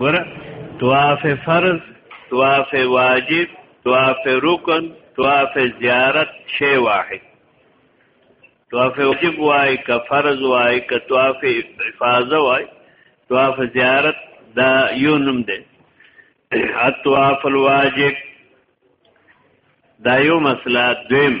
ګوره طواف فرض طواف واجب طواف رکن طواف زیارت شی واحد طواف واجب وای که فرض وای که طواف افاظه وای طواف زیارت دا یو نوم دی الطواف الواجب دا یو مسله دویم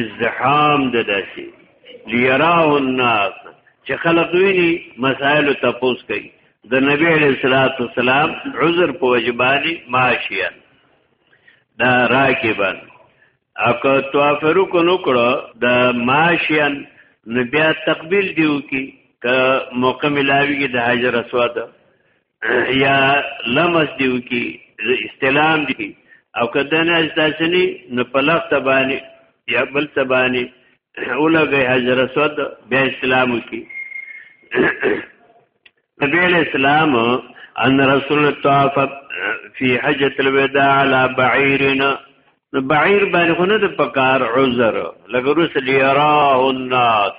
ازدحام د داسي ليراه الناس چې خلق ویني مسائل تپوس کوي د نبی علیہ الصلوۃ والسلام عذر په وجبانی ماشیا دا راکبن اکه توافرو کو نو کړه د ماشیان نبی تقبیل دیو کی ک موقع ملاویږي د حجر اسود یا لمس دیو کی استلام دی او کده نه استاسنی نو په لغت باندې یا بل څه باندې اولګي حجر اسود بیا اسلام کی نبی اسلام ان رسول طاف فی حجۃ الوداع علی بعیرنا نو بعیر باندې خو نه د پکار عذر لګرو سلیراه الناس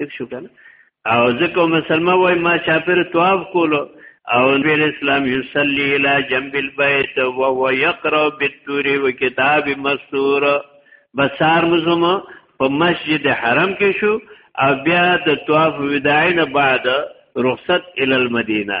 ټیک شو کنه او ځکه مسلمه وای ما چاپیر طواف کولو او نبی اسلام یصلی الی جنب البیت و هو یقرا بالتور و کتاب مستور بسار مزم په مسجد حرم کې شو او بیا د طواف وداعی نه بعد رخصت ال المدینه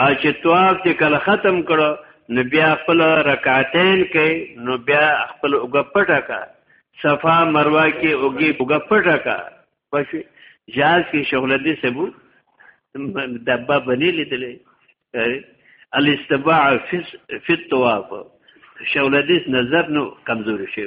او چې طواف چې کله ختم کړو نو بیا خپل رکعتین کوي نو بیا خپل اوګه پټه کا صفا مروه کې اوګي اوګه پټه کا پښ جاز کې شغل دې سبو دبا بنې لیدلې الاستباع فی الطواف شغل دې نظر نو کمزور شي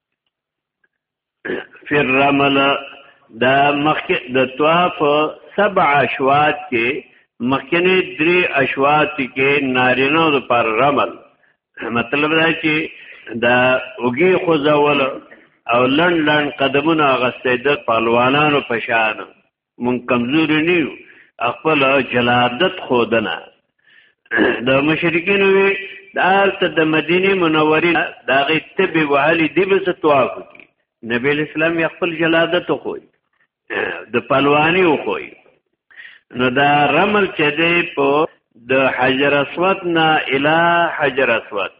فی الرمل دا مخی د طواف سبع اشوات کې مخکنی درې اشوات کې نارینه د پر رمل مطلب دا چې دا اوګي خوځول او لن لن قدمونه غستې د پهلوانانو په شان مونږ کمزوري نه یو خپل جلادت خودنه د مشرکین وی دالته د مدینه منورې داغه تب وعلی دی بس طواف کی نبی اسلام یې خپل جلادت خوې د پلوانی خوې نو دا رمل چې دی په د حجر اسود نه اله حجر اسود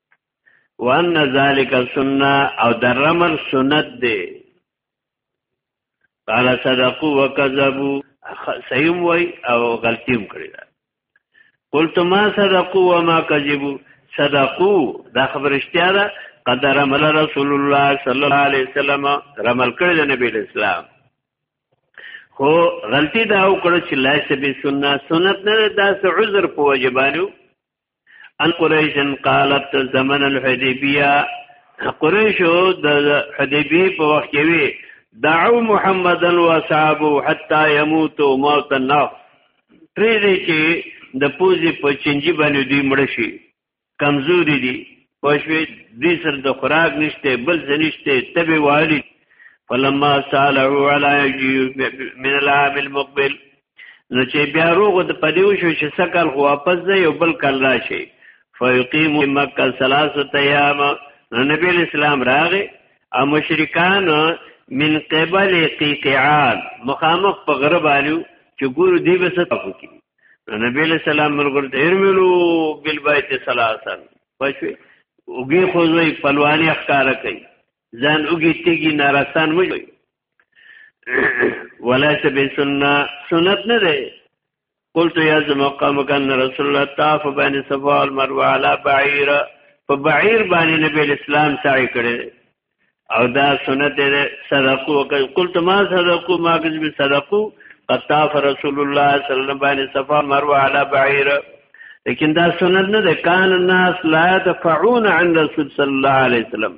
وان ذالک سنه او د رمل سنت دی قال صدقوا وكذبوا سيم وای او غلطیم کړی دا قلت ما صدقوا وما كذبوا صدقوا دا خبر اشتیا ده قد رمل رسول الله صلی الله علیه وسلم رمل کړی د نبی اسلام خو غلطی دا وکړه چې لایسه به سنت سنت نه دا عذر په وجبانو ان قریش قالت زمن الحدیبیه قریشو د حدیبیه په وخت کې وی دعو محمدا واصحابو حتا يموتوا موت النار پریږي چې د پوزي په چنجي باندې دوی مړ شي کمزوري دي پښوی دې سر د خوراک نشته بل څه نشته تبي والي فلما سالوا على من العام المقبل نو چې بیا روغ د پدیو شو چې سکل خو واپس دی یو بل کل راشي فیقیم مکه ثلاثه ایام نو نبی اسلام راغی او مشرکان من قبل قیقعان مخامخ په غره باندې چې ګورو دی به ستاسو کې نو نبی اسلام مرګل ته ارملو بالبیت ثلاثه پښوی وګي خوځوي پلوانی اخکار کوي ځان اوږي تیږي نارسان وي ولا سبي سنة سنت نه ده قلت يا زما قام كان رسول الله طاف بين صفا والمروه على بعير په بعير باندې نبی اسلام سعی کړی او دا سنت ده صدقو قلت ما صدقو ما کذب صدقو قد طاف رسول الله صلى الله عليه وسلم بين صفا والمروه على بعير لیکن دا سنت نه ده کان الناس لا يدفعون عن رسول صلی الله علیه وسلم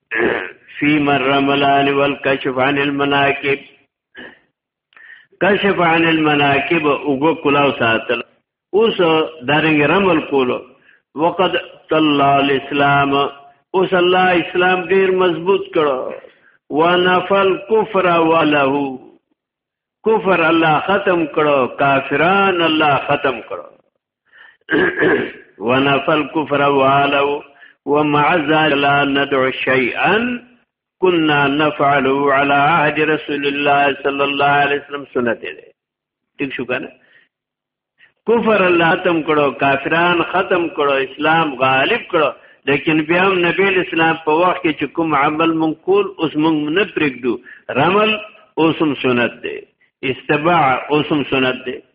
فی مر رملان والکشف عن المناکب کشف عن المناکب اوګو کلاو ساتل اوس دارنګ رمل کولو وقد طلع الاسلام اوس الله اسلام ډیر مضبوط کړو ونفل کفر وله کفر الله ختم کړو کافران الله ختم کړو ونفى الكفر والو ومع ذلك لا ندعو شيئا كنا نفعله على عهد رسول الله صلى الله عليه وسلم سنته ده ٹھیک شو کنه کفر الله ختم کړو کافران ختم کړو اسلام غالب کړو لیکن بیا هم نبی اسلام په وخت کې چې کوم عمل منقول اوس موږ نه پرېږدو رمل اوسم سنت دی استباع اوسم سنت دی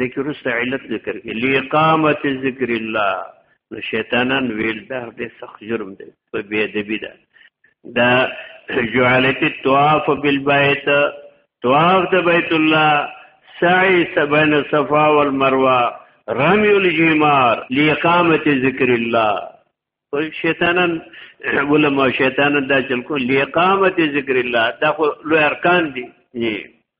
ذکر است علت ذکر کې لقامت ذکر الله نو شیطانان ویل دا دې سخت جرم دی په بی ادبی ده دا جعلت الطواف بالبيت طواف د بیت الله سعی بین صفا والمروه رمی الجمار لقامت ذکر الله شیطانان علماء شیطانان دا چل کو لقامت ذکر الله دا خو لوی ارکان دي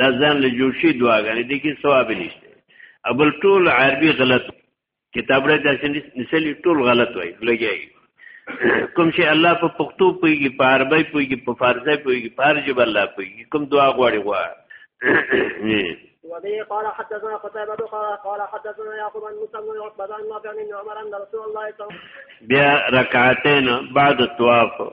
دا ځان له جوړ شي دعاګانې دي کې ثواب نشته ابل ټول عربي غلط کتاب را داسې نسلی ټول غلط وای لګي کوم چې الله په پښتو پويږي په عربي پويږي په فارسي پويږي په هر ژبه الله پويږي کوم دعا غواړي غواړي وبه قال حدثنا قتيبة قال قال حدثنا يعقوب بن موسى بن عقبة عن نافع بن عمر أن رسول الله صلى الله عليه وسلم بيا ركعتين بعد الطواف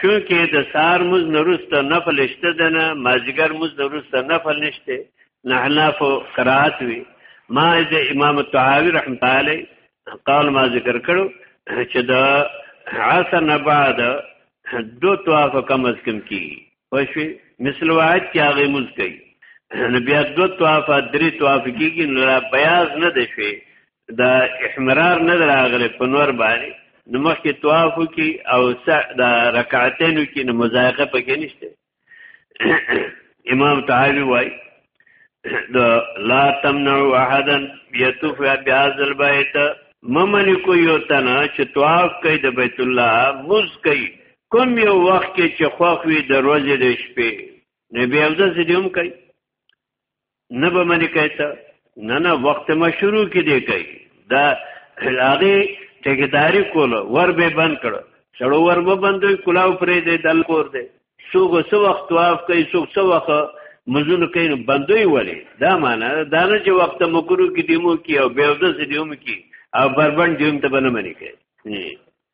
چون کې د سار مز نورست نفل شته ده نه مازیګر مز نورست نفل نشته نه حناف قرات وی ما د امام الطحاوی رحمت الله قال ما ذکر کړو چې د عصر نه بعد دو طواف کم از کم کی وشي مثل واحد کې هغه مز کوي نو بیا دو طواف درې طواف کیږي نو بیاض نه دی شي دا احمرار نه دراغله په نور باندې نو مخکې طواف وکي او د رکعتینو کې نو مزایقه پکې نشته امام تعالی وای دا لا تمنع احدا يطوف بهذا البيت ممن کو یو تنا چې طواف کوي د بیت الله مز کوي کوم یو وخت کې چې خوخوي د ورځې د شپې نبی او د سدیوم کوي نه به منی کوي ته نه نه وخت مشروع کې دی کوي دا هغه ټیکداري کول ور به بند کړ سړو ور به بندوي کلاو پرې دی دل کور دی څوک څو وخت طواف کوي څوک څو وخت مزون کوي بندوي ولې دا معنا دا نه چې وخت مکرو کې دیمو کې او بیودس دیمو کې او بربند دیم ته بنه منی کوي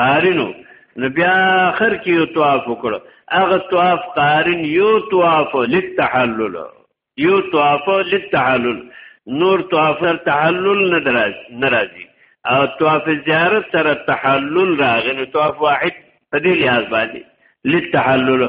قارینو نو بیا اخر کې یو طواف وکړو هغه طواف قارین یو طواف للتحلل یو طواف للتحلل نور طواف تحلل نه درځي ناراضي او طواف زیارت سره تحلل راغی نو طواف واحد په دې لحاظ باندې للتحلل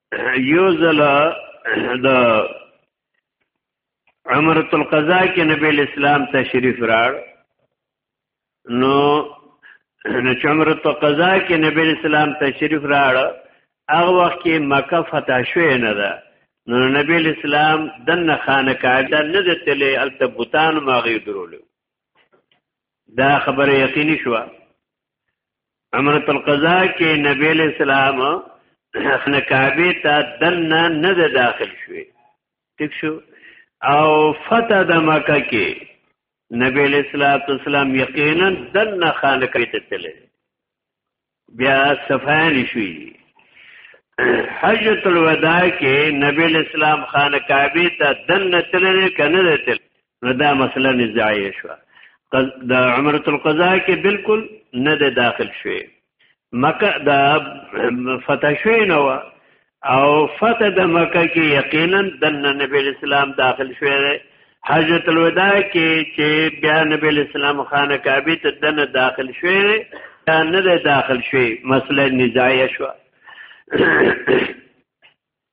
یو ځل د عمره القضا کې نبی اسلام تشریف راړ نو نو عمره القضا کې نبی اسلام تشریف راړ هغه وخت کې مکه فتح شوې نه ده نو نبی اسلام دنه خانه کاده نه دتلې الته بوتان ماغي درولو دا خبره یقیني شوه امرت القضاء کې نبی علیہ السلام خنه کعبه ته دنه نه د داخل شوې ټیک شو او فتح د مکه کې نبی علیہ الصلوۃ والسلام یقینا دنه خانه کې ته تللی بیا صفان شوی حجۃ الوداع کې نبی علیہ السلام خانه کعبه ته دنه تللی کنه تل نو دا مسله نزاعي شو د عمره القضاء کې بالکل نه ده داخل شوی مکه دا فتح شوی نو او فتح د مکه کې یقینا د نبی اسلام داخل شوی دی حضرت الوداع کې چې بیا نبی اسلام خانه کعبه ته دنه داخل شوی دی دا نه ده داخل شوی مسله نزاعي شو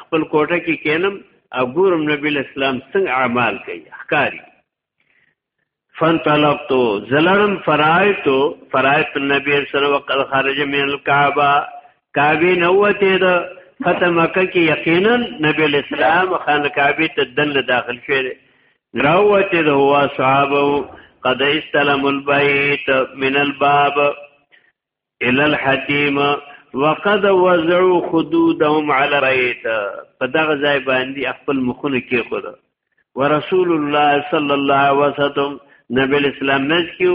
خپل کوټه کې کینم او ګورم نبی اسلام څنګه اعمال کوي احکاری فانطلقتو زلرم فرایتو فرایت النبی صلی الله علیه وسلم خارج من الكعبه کعبه نوته ده فتح مکه کې یقینا نبی اسلام خان کعبه ته دن داخل شوی راوته ده هو صحابه قد استلم البيت من الباب الى الحكيم وقد وزعوا خدودهم على ريت په دغه ځای باندې خپل مخونه کې خود ورسول الله صلى الله عليه وسلم نبی اسلام نشکیو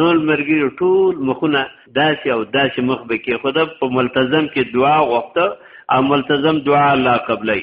نور مرګي ټول مخونه داسې او داسې مخ به کې خود په ملتزم کې دعا غوښته او ملتزم دعا الله قبلای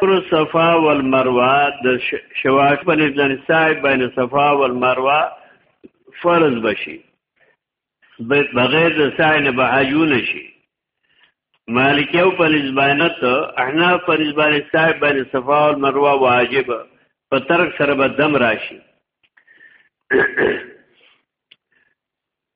پر صفا والمروه د شواش بن ابن صاحب بین صفا والمروه فرض بشي بغیر د سعی نه به حجونه شي مالکیو په نسبانت احناف په نسبانت صاحب بین صفا والمروه واجب په ترک سره به دم راشي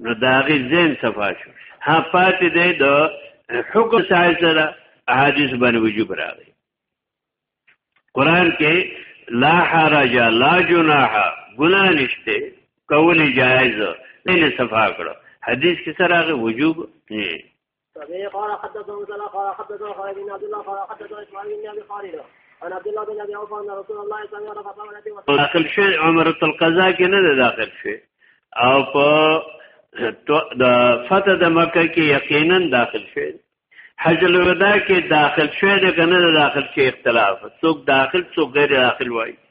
نو داغي زین صفا شو ها پاتې دی د حکم سای سره احادیث باندې وجوب راغی قران کې لا حرج لا جناح ګنا نشته کول جایز نه صفا کړو حدیث کې سره وجوب نه فبه قال حدثنا مسلم قال حدثنا خالد بن عبد الله قال حدثنا اسماعيل بن ابي خالد عن عبد الله بن ابي اوفى ان رسول الله صلى الله عليه وسلم قال داخل شيء عمره القضاء کې نه داخل شي او په د فتح د مکه کې یقینا داخل شي حج الوداع کې داخل شوی دی کنه داخل کې اختلاف څوک داخل څوک غیر داخل وایي